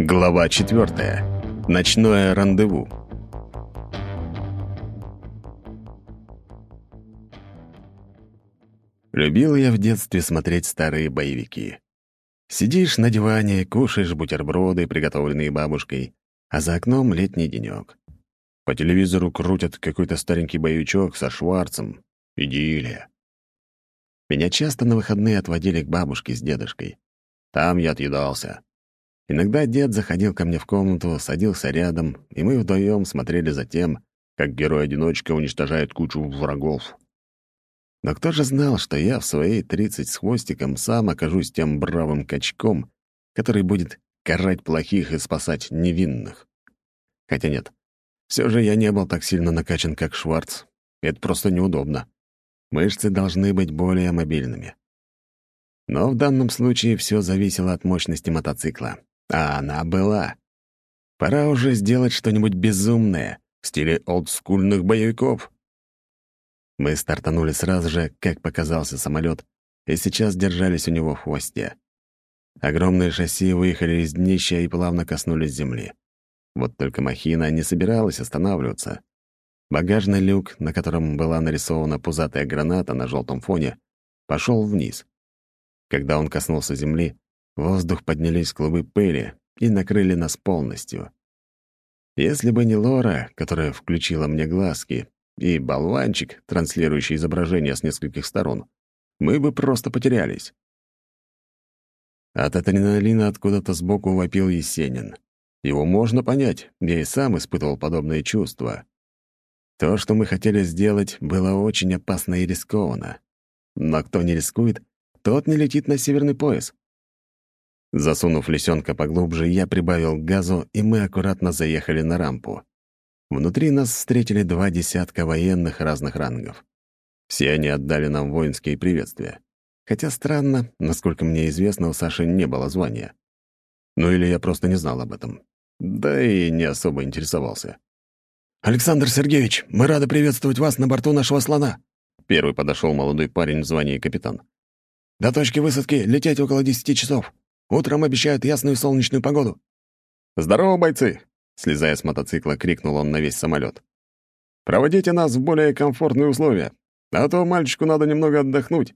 Глава четвертая. Ночное рандеву. Любил я в детстве смотреть старые боевики. Сидишь на диване, кушаешь бутерброды, приготовленные бабушкой, а за окном летний денек. По телевизору крутят какой-то старенький боевичок со Шварцем. Идиллия. Меня часто на выходные отводили к бабушке с дедушкой. Там я отъедался. Иногда дед заходил ко мне в комнату, садился рядом, и мы вдвоем смотрели за тем, как герой-одиночка уничтожает кучу врагов. Но кто же знал, что я в свои тридцать с хвостиком сам окажусь тем бравым качком, который будет карать плохих и спасать невинных? Хотя нет, все же я не был так сильно накачан, как Шварц. Это просто неудобно. Мышцы должны быть более мобильными. Но в данном случае все зависело от мощности мотоцикла. А она была. Пора уже сделать что-нибудь безумное в стиле олдскульных боевиков. Мы стартанули сразу же, как показался самолет, и сейчас держались у него в хвосте. Огромные шасси выехали из днища и плавно коснулись земли. Вот только махина не собиралась останавливаться. Багажный люк, на котором была нарисована пузатая граната на желтом фоне, пошел вниз. Когда он коснулся земли, воздух поднялись клубы пыли и накрыли нас полностью. Если бы не Лора, которая включила мне глазки, и болванчик, транслирующий изображение с нескольких сторон, мы бы просто потерялись. От адреналина откуда-то сбоку вопил Есенин. Его можно понять, я и сам испытывал подобные чувства. То, что мы хотели сделать, было очень опасно и рискованно. Но кто не рискует, тот не летит на северный пояс. Засунув лисенка поглубже, я прибавил газу, и мы аккуратно заехали на рампу. Внутри нас встретили два десятка военных разных рангов. Все они отдали нам воинские приветствия. Хотя странно, насколько мне известно, у Саши не было звания. Ну или я просто не знал об этом. Да и не особо интересовался. «Александр Сергеевич, мы рады приветствовать вас на борту нашего слона!» Первый подошел молодой парень в звании капитан. «До точки высадки лететь около десяти часов. Утром обещают ясную солнечную погоду». «Здорово, бойцы!» — слезая с мотоцикла, крикнул он на весь самолет. «Проводите нас в более комфортные условия, а то мальчику надо немного отдохнуть».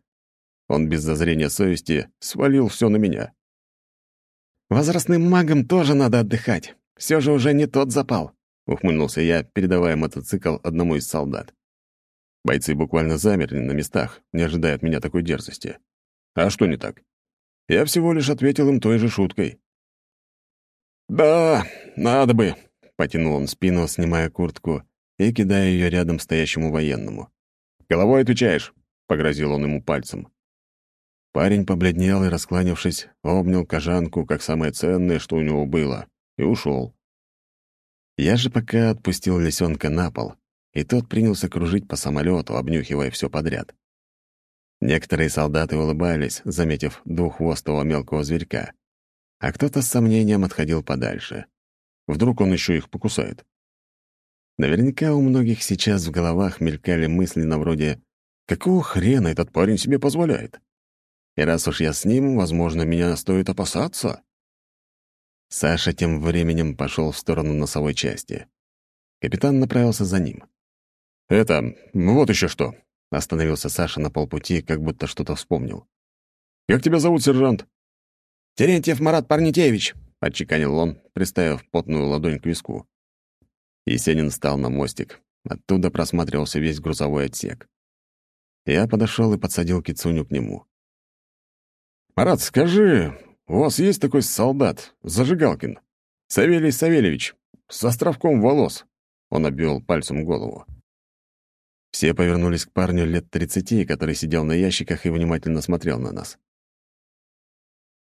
Он без зазрения совести свалил все на меня. «Возрастным магам тоже надо отдыхать. Все же уже не тот запал», — ухмыльнулся я, передавая мотоцикл одному из солдат. Бойцы буквально замерли на местах, не ожидая от меня такой дерзости. А что не так? Я всего лишь ответил им той же шуткой. «Да, надо бы», — потянул он спину, снимая куртку и кидая ее рядом стоящему военному. «Головой отвечаешь», — погрозил он ему пальцем. Парень побледнел и, раскланившись, обнял кожанку как самое ценное, что у него было, и ушел. Я же пока отпустил лисенка на пол, и тот принялся кружить по самолету, обнюхивая все подряд. Некоторые солдаты улыбались, заметив двуххвостого мелкого зверька, а кто-то с сомнением отходил подальше. Вдруг он еще их покусает. Наверняка у многих сейчас в головах мелькали мысли на вроде «Какого хрена этот парень себе позволяет?» И раз уж я с ним, возможно, меня стоит опасаться. Саша тем временем пошел в сторону носовой части. Капитан направился за ним. «Это, вот еще что!» Остановился Саша на полпути, как будто что-то вспомнил. «Как тебя зовут, сержант?» «Терентьев Марат Парнитеевич», — отчеканил он, приставив потную ладонь к виску. Есенин встал на мостик. Оттуда просматривался весь грузовой отсек. Я подошел и подсадил Кицуню к нему. «Марат, скажи, у вас есть такой солдат, Зажигалкин? Савелий Савельевич, с островком волос?» Он обвел пальцем голову. Все повернулись к парню лет тридцати, который сидел на ящиках и внимательно смотрел на нас.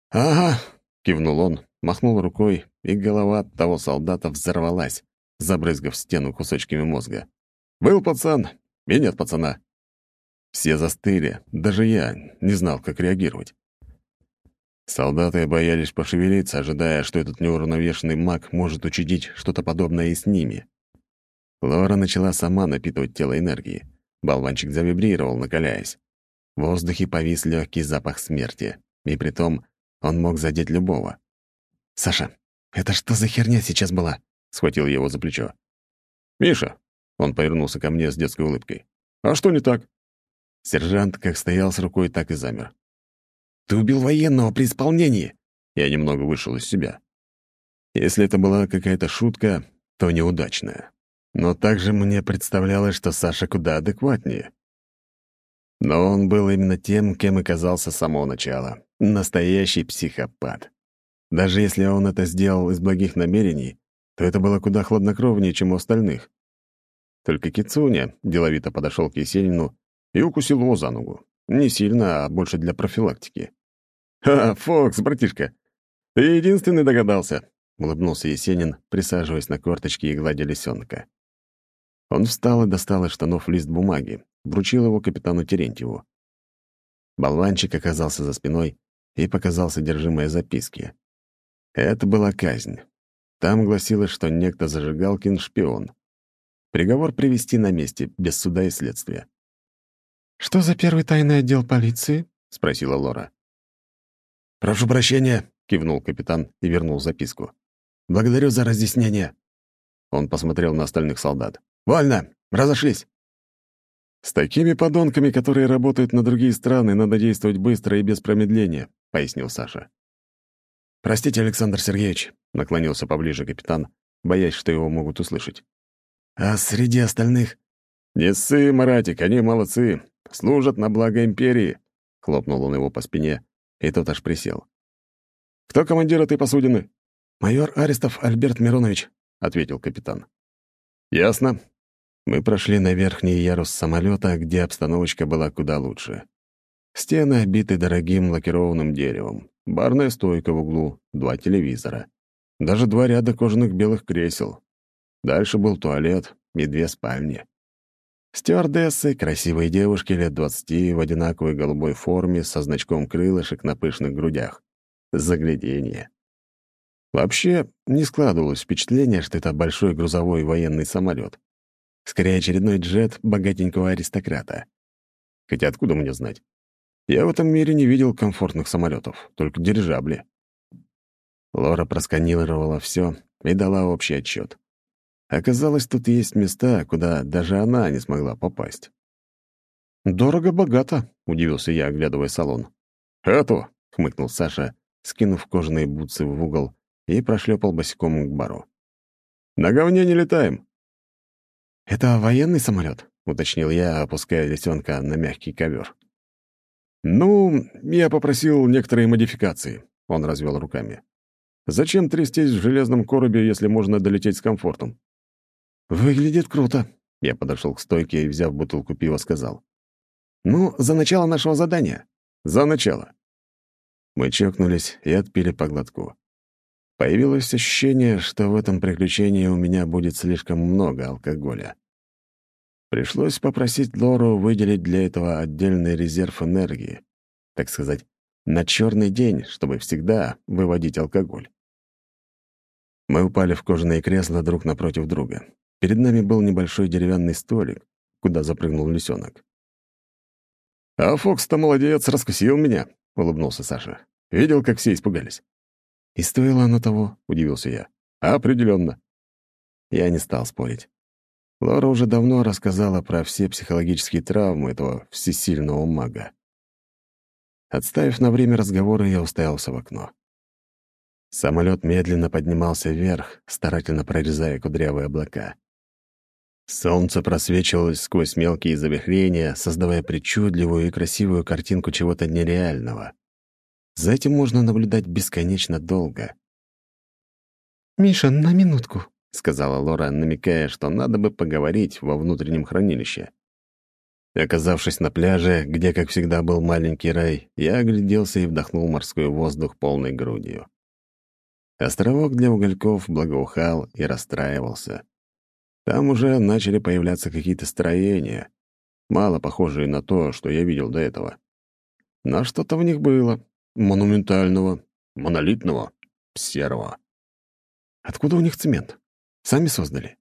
«Ага», — кивнул он, махнул рукой, и голова того солдата взорвалась, забрызгав стену кусочками мозга. «Был пацан, и нет пацана». Все застыли, даже я не знал, как реагировать. Солдаты боялись пошевелиться, ожидая, что этот неуравновешенный маг может учудить что-то подобное и с ними. Лора начала сама напитывать тело энергией. Болванчик завибрировал, накаляясь. В воздухе повис легкий запах смерти. И притом он мог задеть любого. «Саша, «Это что за херня сейчас была?» — схватил его за плечо. «Миша!» — он повернулся ко мне с детской улыбкой. «А что не так?» Сержант как стоял с рукой, так и замер. «Ты убил военного при исполнении!» Я немного вышел из себя. Если это была какая-то шутка, то неудачная. Но также мне представлялось, что Саша куда адекватнее. Но он был именно тем, кем и казался с самого начала. Настоящий психопат. Даже если он это сделал из благих намерений, то это было куда хладнокровнее, чем у остальных. Только Кицуня деловито подошел к Есенину и укусил его за ногу. Не сильно, а больше для профилактики. «Ха, Фокс, братишка, ты единственный догадался», — улыбнулся Есенин, присаживаясь на корточки и гладя лисенка. Он встал и достал из штанов лист бумаги, вручил его капитану Терентьеву. Болванчик оказался за спиной и показал содержимое записки. Это была казнь. Там гласилось, что некто Зажигалкин — шпион. Приговор привести на месте, без суда и следствия. «Что за первый тайный отдел полиции?» — спросила Лора. «Прошу прощения», — кивнул капитан и вернул записку. «Благодарю за разъяснение». Он посмотрел на остальных солдат. «Вольно! Разошлись!» «С такими подонками, которые работают на другие страны, надо действовать быстро и без промедления», — пояснил Саша. «Простите, Александр Сергеевич», — наклонился поближе капитан, боясь, что его могут услышать. «А среди остальных...» «Не ссы, Маратик, они молодцы, служат на благо империи», — хлопнул он его по спине, и тот аж присел. «Кто командир этой посудины?» «Майор Арестов Альберт Миронович», — ответил капитан. «Ясно. Мы прошли на верхний ярус самолета, где обстановочка была куда лучше. Стены обиты дорогим лакированным деревом, барная стойка в углу, два телевизора. Даже два ряда кожаных белых кресел. Дальше был туалет и две спальни. Стюардессы, красивые девушки лет двадцати в одинаковой голубой форме со значком крылышек на пышных грудях. Загляденье. Вообще, не складывалось впечатление, что это большой грузовой военный самолет. Скорее, очередной джет богатенького аристократа. Хотя откуда мне знать? Я в этом мире не видел комфортных самолетов, только дирижабли. Лора просканировала все и дала общий отчет. Оказалось, тут есть места, куда даже она не смогла попасть. «Дорого-богато», — удивился я, оглядывая салон. «Это», — хмыкнул Саша, скинув кожаные бутсы в угол и прошлепал босиком к бару. «На говне не летаем. «Это военный самолет? уточнил я, опуская лисенка на мягкий ковер. «Ну, я попросил некоторые модификации», — он развел руками. «Зачем трястись в железном коробе, если можно долететь с комфортом?» «Выглядит круто», — я подошел к стойке и, взяв бутылку пива, сказал. «Ну, за начало нашего задания». «За начало». Мы чокнулись и отпили по глотку. Появилось ощущение, что в этом приключении у меня будет слишком много алкоголя. Пришлось попросить Лору выделить для этого отдельный резерв энергии, так сказать, на черный день, чтобы всегда выводить алкоголь. Мы упали в кожаные кресла друг напротив друга. Перед нами был небольшой деревянный столик, куда запрыгнул лисенок. «А Фокс-то молодец, раскусил меня», — улыбнулся Саша. «Видел, как все испугались?» «И стоило оно того?» — удивился я. «Определенно». Я не стал спорить. Лора уже давно рассказала про все психологические травмы этого всесильного мага. Отставив на время разговора, я уставился в окно. Самолет медленно поднимался вверх, старательно прорезая кудрявые облака. Солнце просвечивалось сквозь мелкие завихрения, создавая причудливую и красивую картинку чего-то нереального. За этим можно наблюдать бесконечно долго. «Миша, на минутку», — сказала Лора, намекая, что надо бы поговорить во внутреннем хранилище. Оказавшись на пляже, где, как всегда, был маленький рай, я огляделся и вдохнул морской воздух полной грудью. Островок для угольков благоухал и расстраивался. Там уже начали появляться какие-то строения, мало похожие на то, что я видел до этого. Но что-то в них было, монументального, монолитного, серого. Откуда у них цемент? Сами создали?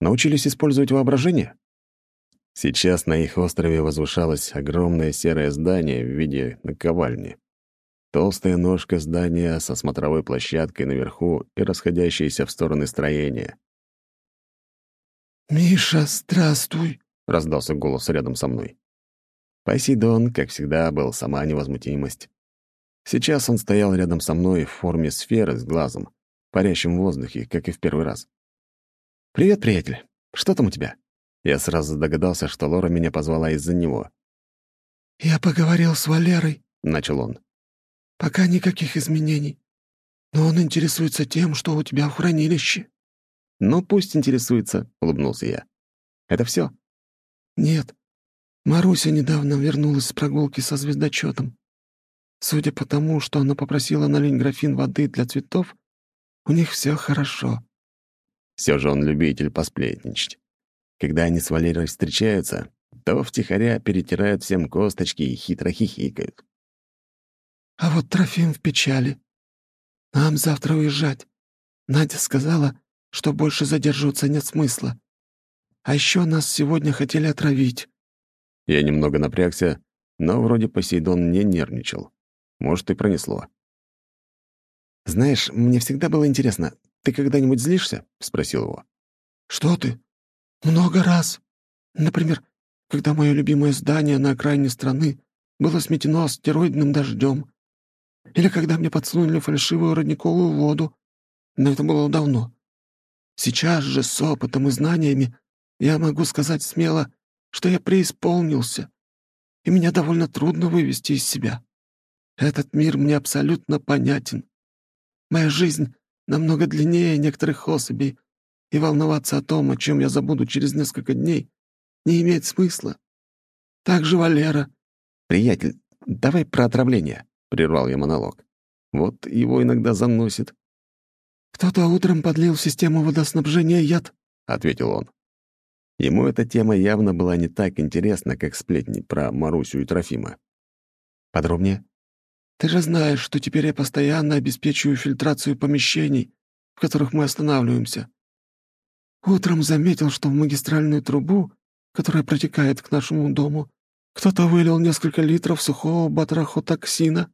Научились использовать воображение? Сейчас на их острове возвышалось огромное серое здание в виде наковальни. толстая ножка здания со смотровой площадкой наверху и расходящиеся в стороны строения. «Миша, здравствуй!» — раздался голос рядом со мной. Посейдон, как всегда, был сама невозмутимость. Сейчас он стоял рядом со мной в форме сферы с глазом, парящим в воздухе, как и в первый раз. «Привет, приятель. Что там у тебя?» Я сразу догадался, что Лора меня позвала из-за него. «Я поговорил с Валерой», — начал он. «Пока никаких изменений. Но он интересуется тем, что у тебя в хранилище». «Ну, пусть интересуется», — улыбнулся я. «Это все? «Нет. Маруся недавно вернулась с прогулки со звездочетом. Судя по тому, что она попросила налить графин воды для цветов, у них все хорошо». Все же он любитель посплетничать. Когда они с Валерой встречаются, то втихаря перетирают всем косточки и хитро хихикают. «А вот Трофим в печали. Нам завтра уезжать. Надя сказала, что больше задерживаться нет смысла. А еще нас сегодня хотели отравить». Я немного напрягся, но вроде Посейдон не нервничал. Может, и пронесло. «Знаешь, мне всегда было интересно, ты когда-нибудь злишься?» — спросил его. «Что ты? Много раз. Например, когда мое любимое здание на окраине страны было сметено астероидным дождем. Или когда мне подсунули фальшивую родниковую воду. Но это было давно. Сейчас же с опытом и знаниями я могу сказать смело, что я преисполнился, и меня довольно трудно вывести из себя. Этот мир мне абсолютно понятен. Моя жизнь намного длиннее некоторых особей, и волноваться о том, о чем я забуду через несколько дней, не имеет смысла. Так же Валера. «Приятель, давай про отравление», — прервал я монолог. «Вот его иногда заносит». «Кто-то утром подлил в систему водоснабжения яд», — ответил он. Ему эта тема явно была не так интересна, как сплетни про Марусю и Трофима. «Подробнее?» «Ты же знаешь, что теперь я постоянно обеспечиваю фильтрацию помещений, в которых мы останавливаемся. Утром заметил, что в магистральную трубу, которая протекает к нашему дому, кто-то вылил несколько литров сухого батрахотоксина.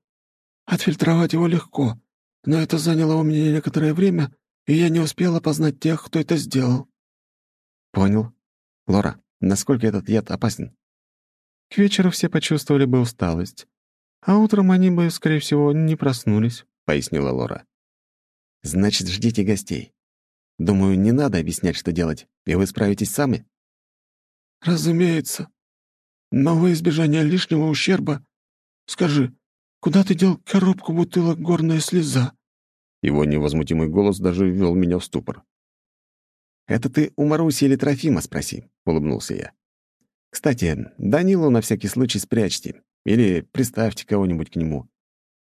Отфильтровать его легко, но это заняло у меня некоторое время, и я не успел опознать тех, кто это сделал». «Понял. Лора, насколько этот яд опасен?» «К вечеру все почувствовали бы усталость, а утром они бы, скорее всего, не проснулись», — пояснила Лора. «Значит, ждите гостей. Думаю, не надо объяснять, что делать, и вы справитесь сами». «Разумеется. Но во избежание лишнего ущерба, скажи, куда ты дел коробку бутылок «Горная слеза»?» Его невозмутимый голос даже ввел меня в ступор. «Это ты у Маруси или Трофима спроси», — улыбнулся я. «Кстати, Данилу на всякий случай спрячьте. Или приставьте кого-нибудь к нему.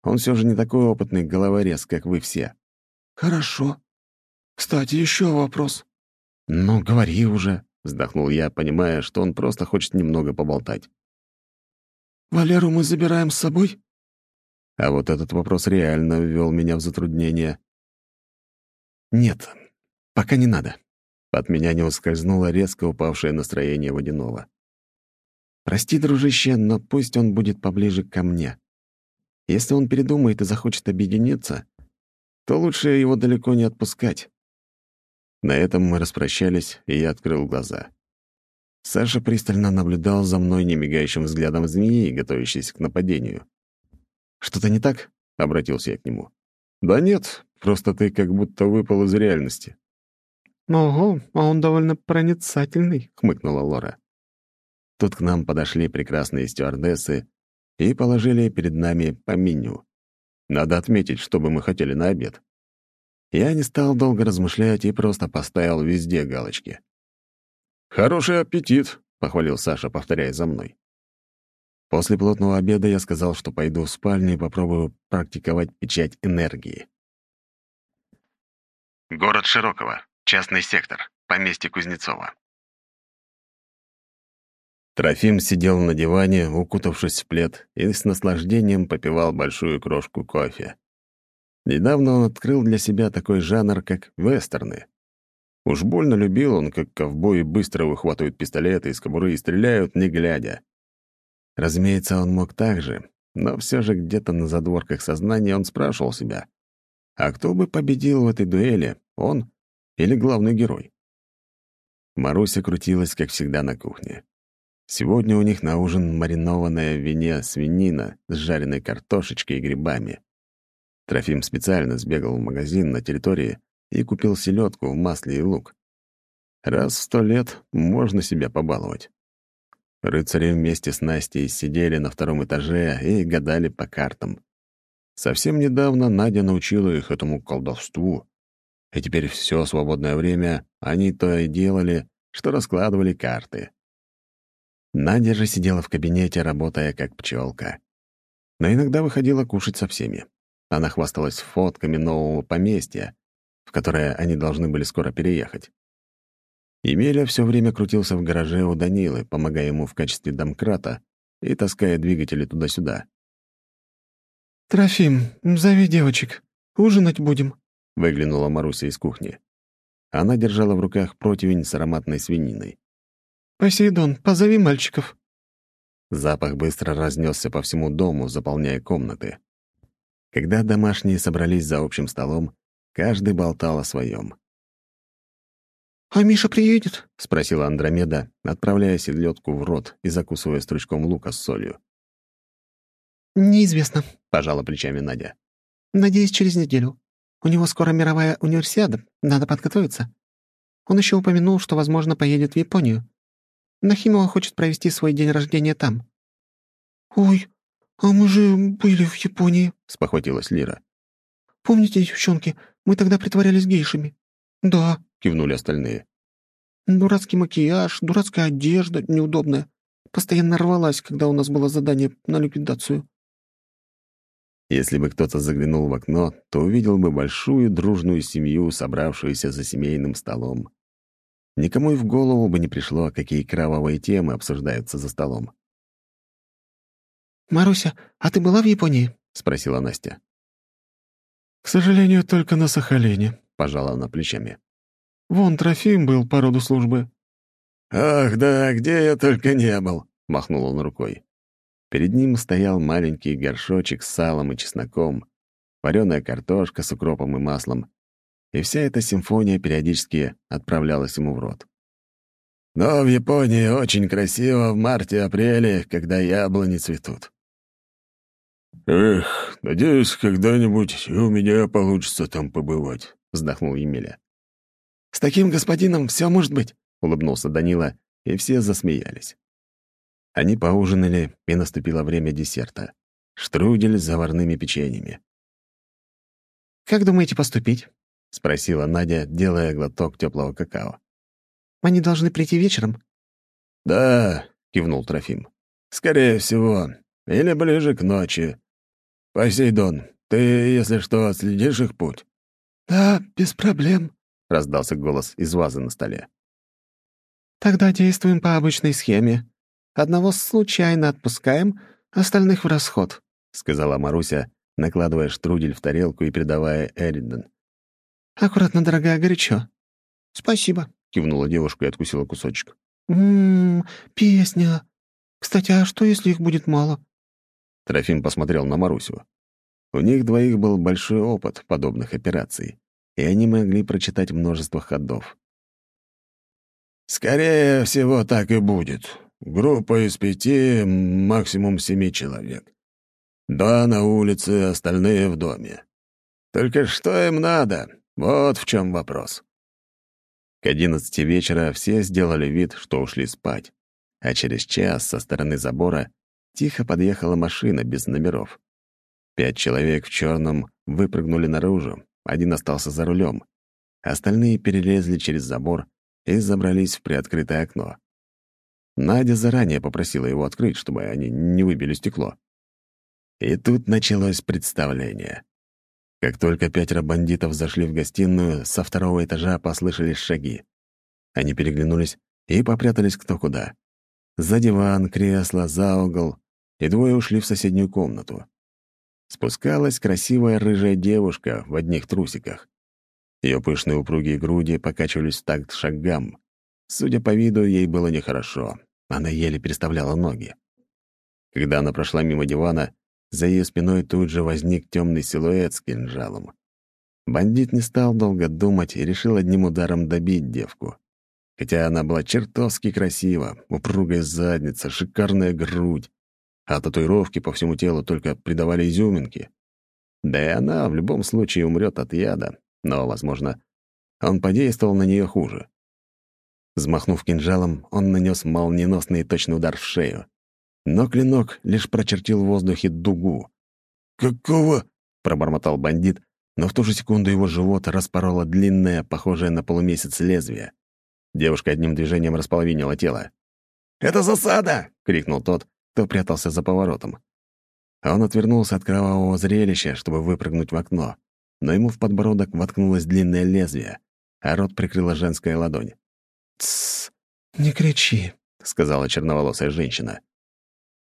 Он все же не такой опытный головорез, как вы все». «Хорошо. Кстати, еще вопрос». «Ну, говори уже», — вздохнул я, понимая, что он просто хочет немного поболтать. «Валеру мы забираем с собой?» А вот этот вопрос реально ввел меня в затруднение. «Нет, пока не надо». От меня не ускользнуло резко упавшее настроение водяного. «Прости, дружище, но пусть он будет поближе ко мне. Если он передумает и захочет объединиться, то лучше его далеко не отпускать». На этом мы распрощались, и я открыл глаза. Саша пристально наблюдал за мной немигающим взглядом змеи, готовящейся к нападению. «Что-то не так?» — обратился я к нему. «Да нет, просто ты как будто выпал из реальности». «Ого, а он довольно проницательный», — хмыкнула Лора. Тут к нам подошли прекрасные стюардессы и положили перед нами по меню. Надо отметить, что бы мы хотели на обед. Я не стал долго размышлять и просто поставил везде галочки. «Хороший аппетит», — похвалил Саша, повторяя за мной. После плотного обеда я сказал, что пойду в спальню и попробую практиковать печать энергии. Город Широкого. Частный сектор. Поместье Кузнецова. Трофим сидел на диване, укутавшись в плед, и с наслаждением попивал большую крошку кофе. Недавно он открыл для себя такой жанр, как вестерны. Уж больно любил он, как ковбои быстро выхватывают пистолеты из кобуры и стреляют, не глядя. Разумеется, он мог так же, но все же где-то на задворках сознания он спрашивал себя, а кто бы победил в этой дуэли, он или главный герой? Маруся крутилась, как всегда, на кухне. Сегодня у них на ужин маринованная в вине свинина с жареной картошечкой и грибами. Трофим специально сбегал в магазин на территории и купил селедку в масле и лук. Раз в сто лет можно себя побаловать. Рыцари вместе с Настей сидели на втором этаже и гадали по картам. Совсем недавно Надя научила их этому колдовству, и теперь все свободное время они то и делали, что раскладывали карты. Надя же сидела в кабинете, работая как пчелка. Но иногда выходила кушать со всеми. Она хвасталась фотками нового поместья, в которое они должны были скоро переехать. Емеля все время крутился в гараже у Данилы, помогая ему в качестве домкрата и таская двигатели туда-сюда. «Трофим, зови девочек. Ужинать будем», — выглянула Маруся из кухни. Она держала в руках противень с ароматной свининой. «Посейдон, позови мальчиков». Запах быстро разнесся по всему дому, заполняя комнаты. Когда домашние собрались за общим столом, каждый болтал о своем. «А Миша приедет?» — спросила Андромеда, отправляя селедку в рот и закусывая стручком лука с солью. «Неизвестно», — пожала плечами Надя. «Надеюсь, через неделю. У него скоро мировая универсиада, надо подготовиться. Он еще упомянул, что, возможно, поедет в Японию. Нахимова хочет провести свой день рождения там». «Ой, а мы же были в Японии», — спохватилась Лира. «Помните, девчонки, мы тогда притворялись гейшами?» «Да», — кивнули остальные. «Дурацкий макияж, дурацкая одежда, неудобная. Постоянно рвалась, когда у нас было задание на ликвидацию». Если бы кто-то заглянул в окно, то увидел бы большую дружную семью, собравшуюся за семейным столом. Никому и в голову бы не пришло, какие кровавые темы обсуждаются за столом. «Маруся, а ты была в Японии?» — спросила Настя. «К сожалению, только на Сахалине», — пожала она плечами. «Вон Трофим был по роду службы». «Ах, да, где я только не был», — махнул он рукой. Перед ним стоял маленький горшочек с салом и чесноком, вареная картошка с укропом и маслом, и вся эта симфония периодически отправлялась ему в рот. «Но в Японии очень красиво в марте-апреле, когда яблони цветут». «Эх, надеюсь, когда-нибудь и у меня получится там побывать», — вздохнул Емеля. «С таким господином все может быть», — улыбнулся Данила, и все засмеялись. Они поужинали, и наступило время десерта. Штрудель с заварными печеньями. «Как думаете поступить?» — спросила Надя, делая глоток теплого какао. «Они должны прийти вечером?» «Да», — кивнул Трофим. «Скорее всего. Или ближе к ночи. Посейдон, ты, если что, отследишь их путь?» «Да, без проблем», — раздался голос из вазы на столе. «Тогда действуем по обычной схеме. Одного случайно отпускаем, остальных в расход», — сказала Маруся, накладывая штрудель в тарелку и передавая Эриден. «Аккуратно, дорогая, горячо». «Спасибо», — кивнула девушка и откусила кусочек. «Ммм, песня. Кстати, а что, если их будет мало?» Трофим посмотрел на Марусю. У них двоих был большой опыт подобных операций, и они могли прочитать множество ходов. «Скорее всего, так и будет. Группа из пяти, максимум семи человек. Два на улице, остальные в доме. Только что им надо? Вот в чем вопрос. К одиннадцати вечера все сделали вид, что ушли спать, а через час со стороны забора тихо подъехала машина без номеров. Пять человек в черном выпрыгнули наружу, один остался за рулем. Остальные перелезли через забор и забрались в приоткрытое окно. Надя заранее попросила его открыть, чтобы они не выбили стекло. И тут началось представление. Как только пятеро бандитов зашли в гостиную, со второго этажа послышались шаги. Они переглянулись и попрятались кто куда. За диван, кресло, за угол, и двое ушли в соседнюю комнату. Спускалась красивая рыжая девушка в одних трусиках. Ее пышные упругие груди покачивались в такт шагам. Судя по виду, ей было нехорошо. Она еле переставляла ноги. Когда она прошла мимо дивана, за ее спиной тут же возник темный силуэт с кинжалом. Бандит не стал долго думать и решил одним ударом добить девку. Хотя она была чертовски красива, упругая задница, шикарная грудь, а татуировки по всему телу только придавали изюминки. Да и она в любом случае умрет от яда, но, возможно, он подействовал на нее хуже. Взмахнув кинжалом, он нанес молниеносный точный удар в шею. Но клинок лишь прочертил в воздухе дугу. «Какого?» — пробормотал бандит, но в ту же секунду его живот распороло длинное, похожее на полумесяц лезвие. Девушка одним движением располовинила тело. «Это засада!» — крикнул тот, кто прятался за поворотом. Он отвернулся от кровавого зрелища, чтобы выпрыгнуть в окно, но ему в подбородок воткнулось длинное лезвие, а рот прикрыла женская ладонь. «Тссс, не кричи», — сказала черноволосая женщина.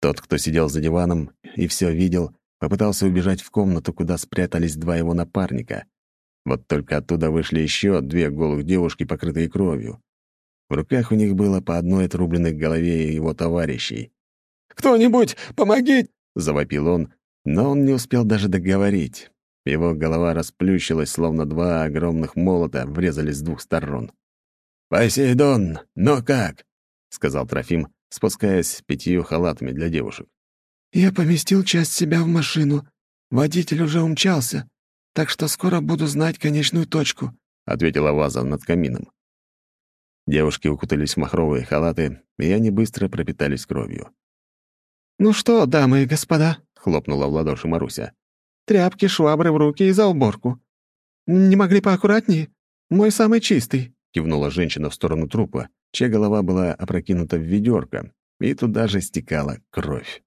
Тот, кто сидел за диваном и все видел, попытался убежать в комнату, куда спрятались два его напарника. Вот только оттуда вышли еще две голых девушки, покрытые кровью. В руках у них было по одной отрубленной голове его товарищей. «Кто-нибудь, помогите!» — завопил он, но он не успел даже договорить. Его голова расплющилась, словно два огромных молота врезались с двух сторон. «Посейдон, но как?» — сказал Трофим, спускаясь с пятью халатами для девушек. «Я поместил часть себя в машину. Водитель уже умчался, так что скоро буду знать конечную точку», — ответила Ваза над камином. Девушки укутались в махровые халаты, и они быстро пропитались кровью. «Ну что, дамы и господа», — хлопнула в ладоши Маруся. «Тряпки, швабры в руки и за уборку. Не могли поаккуратнее? Мой самый чистый». — кивнула женщина в сторону трупа, чья голова была опрокинута в ведерко, и туда же стекала кровь.